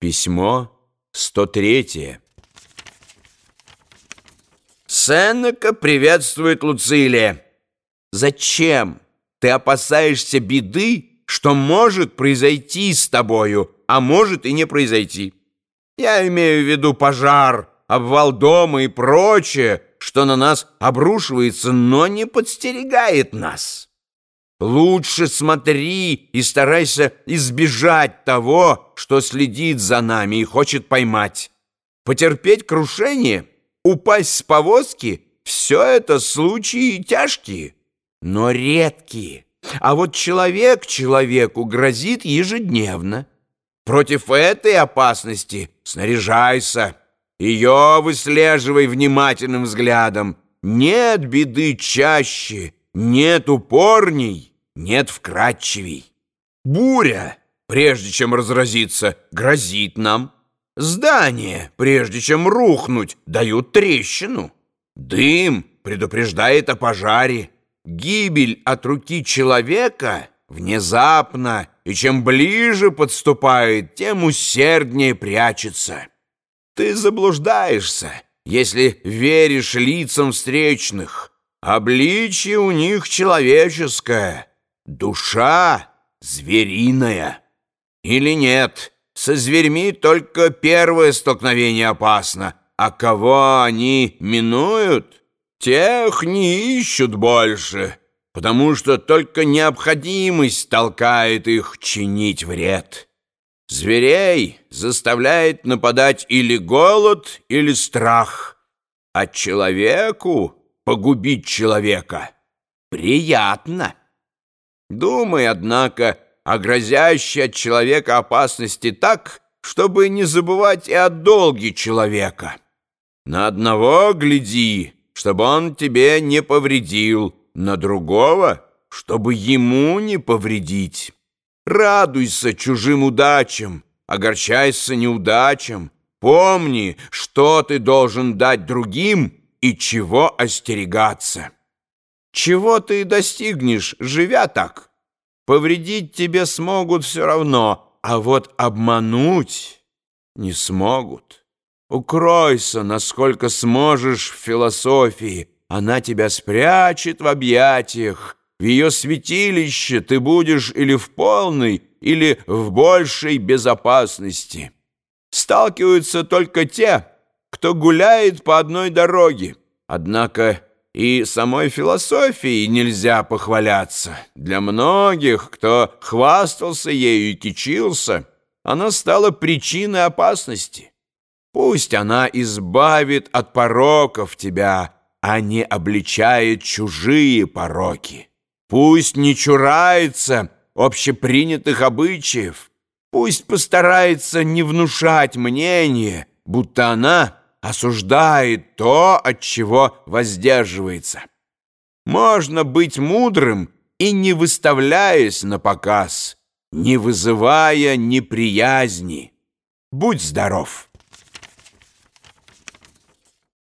Письмо 103. Сенека приветствует Луцилия. Зачем ты опасаешься беды, что может произойти с тобою, а может и не произойти? Я имею в виду пожар, обвал дома и прочее, что на нас обрушивается, но не подстерегает нас. Лучше смотри и старайся избежать того, что следит за нами и хочет поймать. Потерпеть крушение, упасть с повозки — все это случаи тяжкие, но редкие. А вот человек человеку грозит ежедневно. Против этой опасности снаряжайся, ее выслеживай внимательным взглядом. Нет беды чаще — нет упорней, нет вкрадчивей. Буря, прежде чем разразиться, грозит нам. Здание, прежде чем рухнуть, дают трещину. Дым предупреждает о пожаре. Гибель от руки человека внезапно, и чем ближе подступает, тем усерднее прячется. Ты заблуждаешься, если веришь лицам встречных, Обличие у них человеческое, душа звериная. Или нет, со зверьми только первое столкновение опасно, а кого они минуют, тех не ищут больше, потому что только необходимость толкает их чинить вред. Зверей заставляет нападать или голод, или страх, а человеку погубить человека. Приятно. Думай, однако, о грозящей от человека опасности так, чтобы не забывать и о долге человека. На одного гляди, чтобы он тебе не повредил, на другого, чтобы ему не повредить. Радуйся чужим удачам, огорчайся неудачам. Помни, что ты должен дать другим — и чего остерегаться. Чего ты достигнешь, живя так? Повредить тебе смогут все равно, а вот обмануть не смогут. Укройся, насколько сможешь в философии. Она тебя спрячет в объятиях. В ее святилище ты будешь или в полной, или в большей безопасности. Сталкиваются только те, кто гуляет по одной дороге. Однако и самой философией нельзя похваляться. Для многих, кто хвастался ею и кичился, она стала причиной опасности. Пусть она избавит от пороков тебя, а не обличает чужие пороки. Пусть не чурается общепринятых обычаев. Пусть постарается не внушать мнение, будто она осуждает то, от чего воздерживается. Можно быть мудрым и не выставляясь на показ, не вызывая неприязни. Будь здоров!